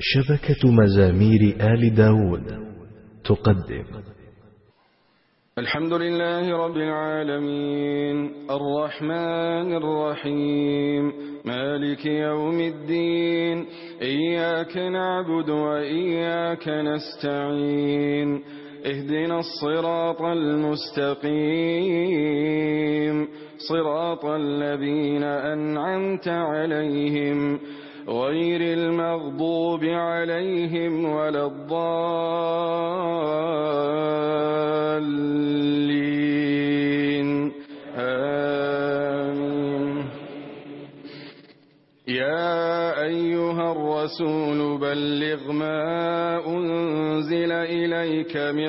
شبكة مزامير آل داود تقدم. الحمد لله رب العالمين. الرحمن الرحيم. مالك يوم الدين. إياك نعبد وإياك نستعين. اهدنا الصراط المستقيم. صراط الذين أنعمت عليهم. غير المغضوب عليهم ولا الضالين. آمين. يا أيها الرسول بلغ ما أنزل إليك من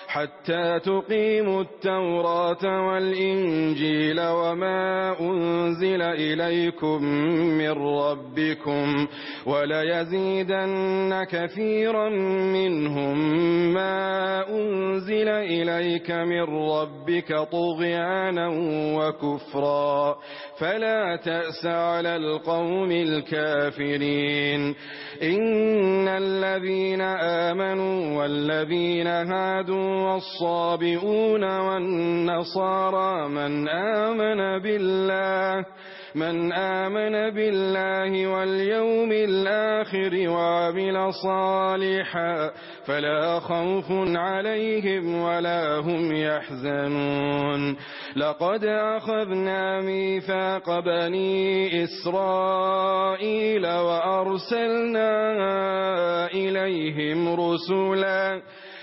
حتى تقيموا التوراة والإنجيل وما أنزل إليكم من ربكم وليزيدن كثيرا منهم ما أنزل إليك من ربك طغيانا وكفرا فلا تأس على القوم الكافرين إن الذين آمنوا والذين هادوا والصابئون والنصارى من آمن بالله من آمن بالله واليوم الآخر وعمل صالحا فلا خوف عليهم ولا هم يحزنون. لقد أخذنا ميثاق بني إسرائيل وأرسلنا إليهم رسولا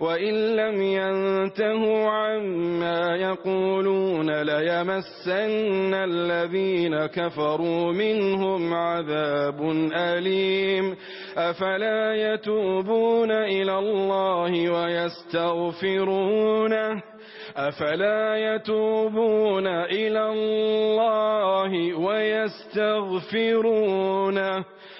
وإن لم ينتهوا عما يقولون ليمسن الذين كفروا منهم عذاب أليم أفلا يتوبون إلى الله ويستغفرونه أفلا يتوبون إلى الله ويستغفرونه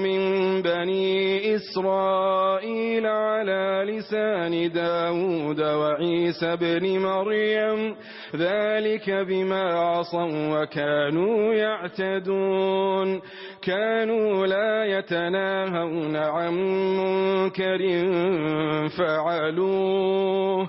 من بني إسرائيل على لسان داود وعيسى بن مريم ذلك بما عصوا وكانوا يعتدون. كانوا لا يتناهون عن منكر فعلوه.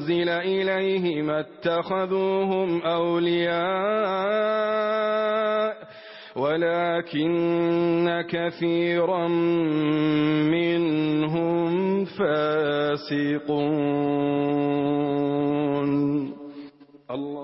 أنزل إليهم اتخذوهم أولياء ولكن كثيرا منهم فاسقون. الله